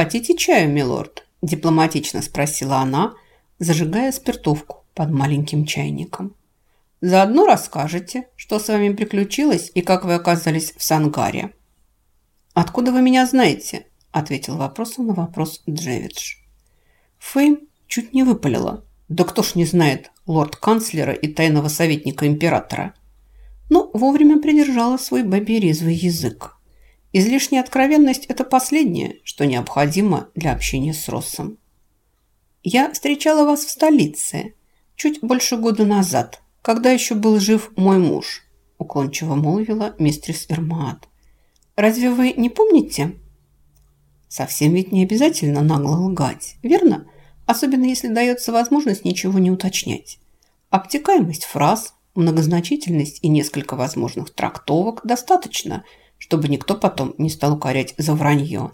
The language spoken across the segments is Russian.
«Хотите чаю, милорд?» – дипломатично спросила она, зажигая спиртовку под маленьким чайником. «Заодно расскажете, что с вами приключилось и как вы оказались в Сангаре». «Откуда вы меня знаете?» – ответил вопросом на вопрос Джевидж. Фейм чуть не выпалила. «Да кто ж не знает лорд-канцлера и тайного советника императора?» Но вовремя придержала свой бабий язык. Излишняя откровенность – это последнее, что необходимо для общения с Россом. «Я встречала вас в столице чуть больше года назад, когда еще был жив мой муж», – уклончиво молвила мистерс Эрмаат. «Разве вы не помните?» Совсем ведь не обязательно нагло лгать, верно? Особенно если дается возможность ничего не уточнять. Обтекаемость фраз, многозначительность и несколько возможных трактовок достаточно – чтобы никто потом не стал укорять за вранье.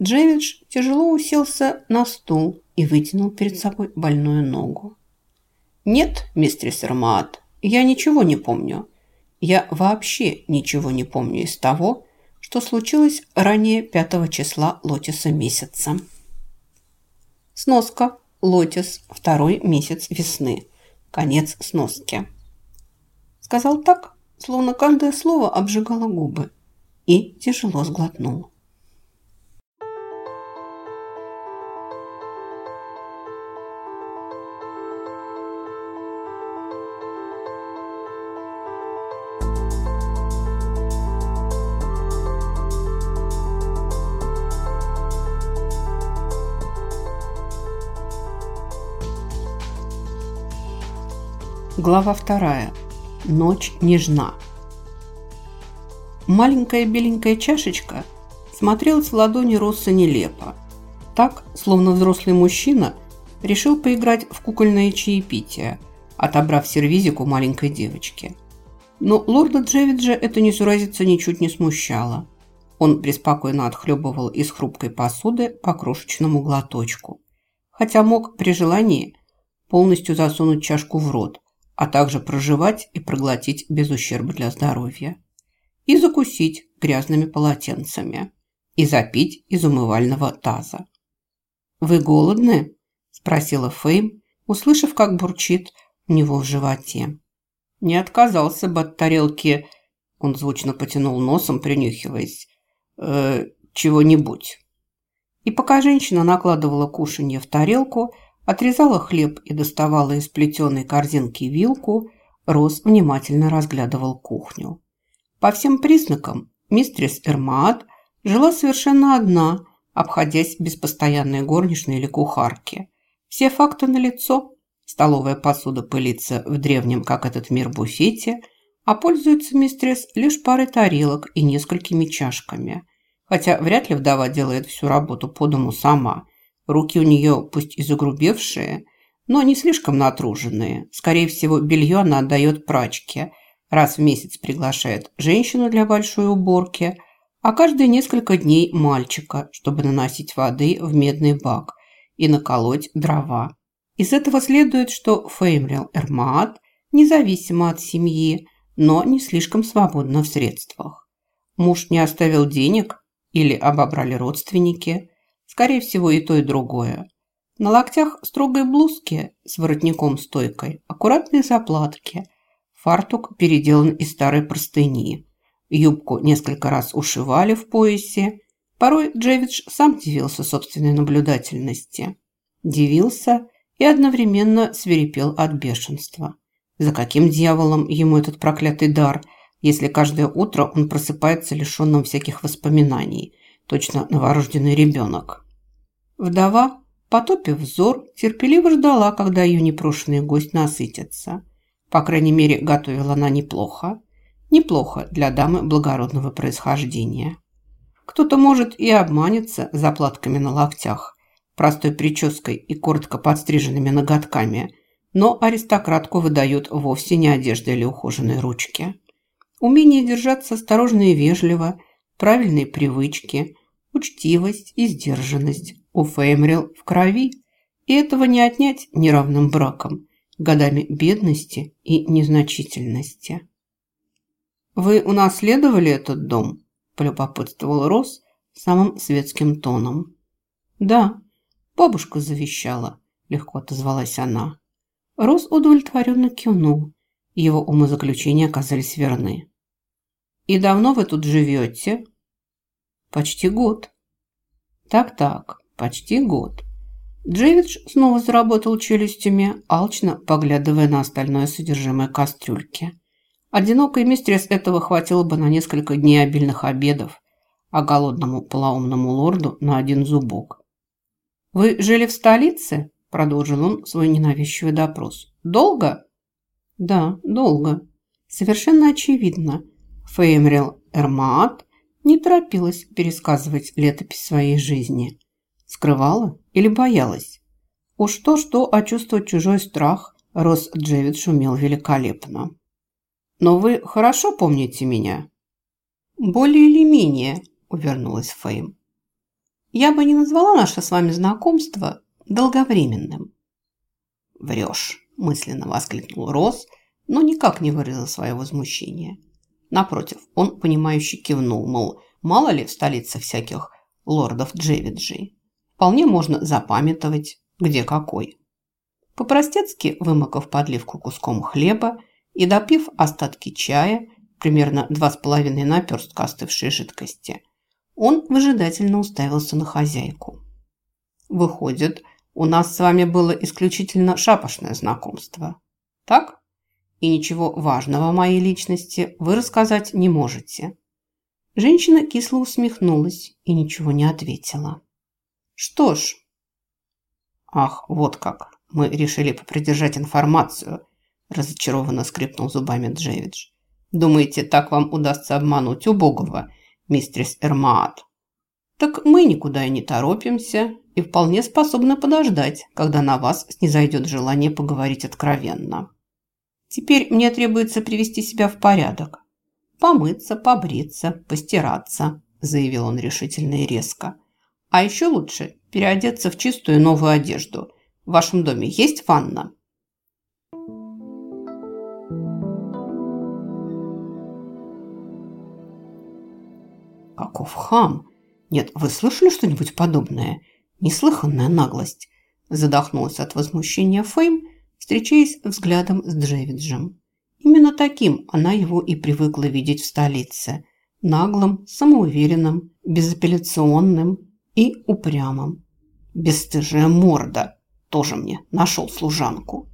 Джевидж тяжело уселся на стул и вытянул перед собой больную ногу. «Нет, мистерис Эрмаат, я ничего не помню. Я вообще ничего не помню из того, что случилось ранее 5 числа Лотиса месяца». Сноска. Лотис. Второй месяц весны. Конец сноски. Сказал так, словно каждое слово обжигало губы и тяжело сглотнул. Глава вторая. Ночь нежна. Маленькая беленькая чашечка смотрелась в ладони Росса нелепо. Так, словно взрослый мужчина решил поиграть в кукольное чаепитие, отобрав сервизик у маленькой девочки. Но лорда Джевиджа это несуразица ничуть не смущало. Он преспокойно отхлебывал из хрупкой посуды по крошечному глоточку. Хотя мог при желании полностью засунуть чашку в рот, а также проживать и проглотить без ущерба для здоровья и закусить грязными полотенцами и запить из умывального таза. «Вы голодны?» – спросила Фейм, услышав, как бурчит у него в животе. «Не отказался бы от тарелки», – он звучно потянул носом, принюхиваясь, э, «чего-нибудь». И пока женщина накладывала кушанье в тарелку, отрезала хлеб и доставала из плетеной корзинки вилку, Рос внимательно разглядывал кухню. По всем признакам, мистрис Эрмаат жила совершенно одна, обходясь без постоянной горничной или кухарки. Все факты налицо. Столовая посуда пылится в древнем, как этот мир, буфете, а пользуется мистрис лишь парой тарелок и несколькими чашками. Хотя вряд ли вдова делает всю работу по дому сама. Руки у нее пусть и загрубевшие, но не слишком натруженные. Скорее всего, белье она отдает прачке – Раз в месяц приглашает женщину для большой уборки, а каждые несколько дней мальчика, чтобы наносить воды в медный бак и наколоть дрова. Из этого следует, что Феймрил Эрмаат независимо от семьи, но не слишком свободна в средствах. Муж не оставил денег или обобрали родственники, скорее всего и то, и другое. На локтях строгой блузки с воротником-стойкой, аккуратные заплатки – Фартук переделан из старой простыни. Юбку несколько раз ушивали в поясе. Порой Джевидж сам дивился собственной наблюдательности. Дивился и одновременно свирепел от бешенства. За каким дьяволом ему этот проклятый дар, если каждое утро он просыпается лишенным всяких воспоминаний, точно новорожденный ребенок? Вдова, потопив взор, терпеливо ждала, когда ее непрошенный гость насытится. По крайней мере, готовила она неплохо. Неплохо для дамы благородного происхождения. Кто-то может и обманется заплатками на локтях, простой прической и коротко подстриженными ноготками, но аристократку выдают вовсе не одежда или ухоженные ручки. Умение держаться осторожно и вежливо, правильные привычки, учтивость и сдержанность у Феймрил в крови, и этого не отнять неравным браком – годами бедности и незначительности. «Вы унаследовали этот дом?» – полюбопытствовал Рос самым светским тоном. «Да, бабушка завещала», – легко отозвалась она. Рос удовлетворенно кивнул. Его умозаключения оказались верны. «И давно вы тут живете?» «Почти год». «Так-так, почти год». Джевидж снова заработал челюстями, алчно поглядывая на остальное содержимое кастрюльки. Одинокой мистерс этого хватило бы на несколько дней обильных обедов, а голодному полоумному лорду на один зубок. «Вы жили в столице?» – продолжил он свой ненавязчивый допрос. «Долго?» «Да, долго. Совершенно очевидно. Феймрил Эрмаат не торопилась пересказывать летопись своей жизни. Скрывала или боялась? Уж то-что, а чувствовать чужой страх Рос Джевид шумел великолепно. «Но вы хорошо помните меня?» «Более или менее», – увернулась Фейм. «Я бы не назвала наше с вами знакомство долговременным». «Врешь», – мысленно воскликнул Рос, но никак не выразил свое возмущение. Напротив, он, понимающе кивнул, мол, мало ли в столице всяких лордов Джевиджей. Вполне можно запамятовать, где какой. По-простецки вымокав подливку куском хлеба и допив остатки чая, примерно два с половиной наперстка остывшей жидкости, он выжидательно уставился на хозяйку. «Выходит, у нас с вами было исключительно шапошное знакомство. Так? И ничего важного моей личности вы рассказать не можете». Женщина кисло усмехнулась и ничего не ответила. «Что ж...» «Ах, вот как! Мы решили попридержать информацию», разочарованно скрипнул зубами Джевидж. Думаете, так вам удастся обмануть убогого, мистерс Эрмаат? Так мы никуда и не торопимся и вполне способны подождать, когда на вас снизойдет желание поговорить откровенно. Теперь мне требуется привести себя в порядок. Помыться, побриться, постираться, заявил он решительно и резко. А еще лучше переодеться в чистую новую одежду. В вашем доме есть ванна? Каков хам! Нет, вы слышали что-нибудь подобное? Неслыханная наглость. Задохнулась от возмущения Фейм, встречаясь взглядом с Джевиджем. Именно таким она его и привыкла видеть в столице. Наглым, самоуверенным, безапелляционным и упрямым. Бесстыжая морда. Тоже мне нашел служанку.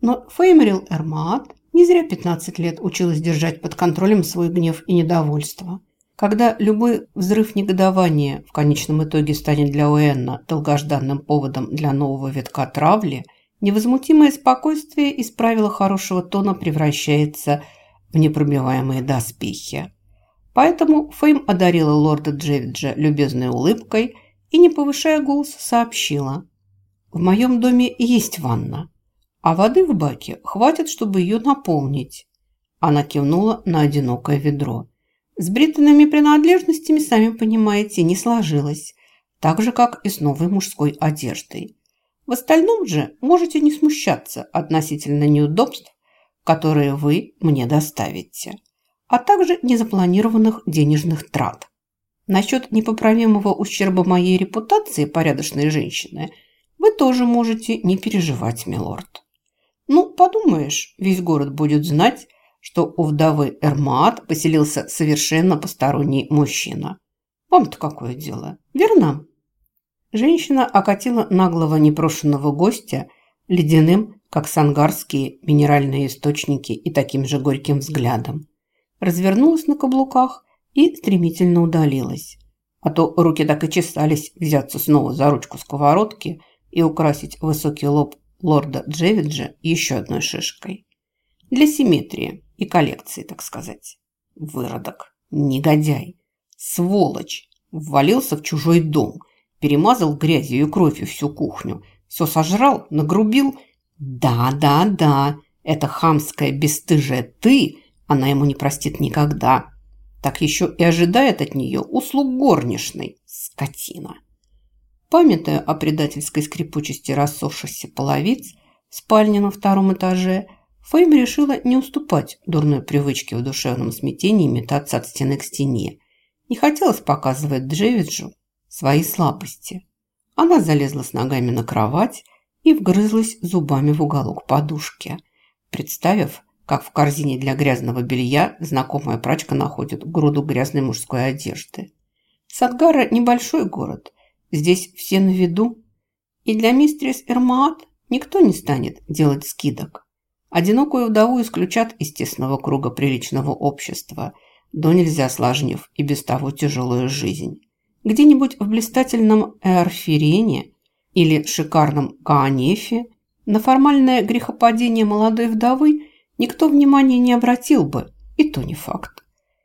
Но Феймрил Эрмаат не зря 15 лет училась держать под контролем свой гнев и недовольство – когда любой взрыв негодования в конечном итоге станет для Уэнна долгожданным поводом для нового витка травли, невозмутимое спокойствие из правила хорошего тона превращается в непробиваемые доспехи. Поэтому Фейм одарила лорда Джевиджа любезной улыбкой и, не повышая голос, сообщила. «В моем доме есть ванна, а воды в баке хватит, чтобы ее наполнить». Она кивнула на одинокое ведро. С бритвенными принадлежностями, сами понимаете, не сложилось, так же, как и с новой мужской одеждой. В остальном же можете не смущаться относительно неудобств, которые вы мне доставите, а также незапланированных денежных трат. Насчет непоправимого ущерба моей репутации порядочной женщины вы тоже можете не переживать, милорд. Ну, подумаешь, весь город будет знать, что у вдовы Эрмаат поселился совершенно посторонний мужчина. Вам-то какое дело, верно? Женщина окатила наглого непрошенного гостя ледяным, как сангарские минеральные источники, и таким же горьким взглядом. Развернулась на каблуках и стремительно удалилась. А то руки так и чесались взяться снова за ручку сковородки и украсить высокий лоб лорда Джевиджа еще одной шишкой. Для симметрии и коллекции, так сказать. Выродок, негодяй, сволочь, ввалился в чужой дом, перемазал грязью и кровью всю кухню, все сожрал, нагрубил. Да, да, да, это хамская бесстыжая ты, она ему не простит никогда. Так еще и ожидает от нее услуг горничной, скотина. Памятая о предательской скрипучести рассохшихся половиц в спальне на втором этаже, Фейм решила не уступать дурной привычке в душевном смятении метаться от стены к стене. Не хотелось показывать Джевиджу свои слабости. Она залезла с ногами на кровать и вгрызлась зубами в уголок подушки, представив, как в корзине для грязного белья знакомая прачка находит груду грязной мужской одежды. Садгара – небольшой город. Здесь все на виду. И для мистерис Эрмаат никто не станет делать скидок. Одинокую вдову исключат из тесного круга приличного общества, до нельзя сложнив и без того тяжелую жизнь. Где-нибудь в блистательном Эрфирене или шикарном Каанефе на формальное грехопадение молодой вдовы никто внимания не обратил бы, и то не факт.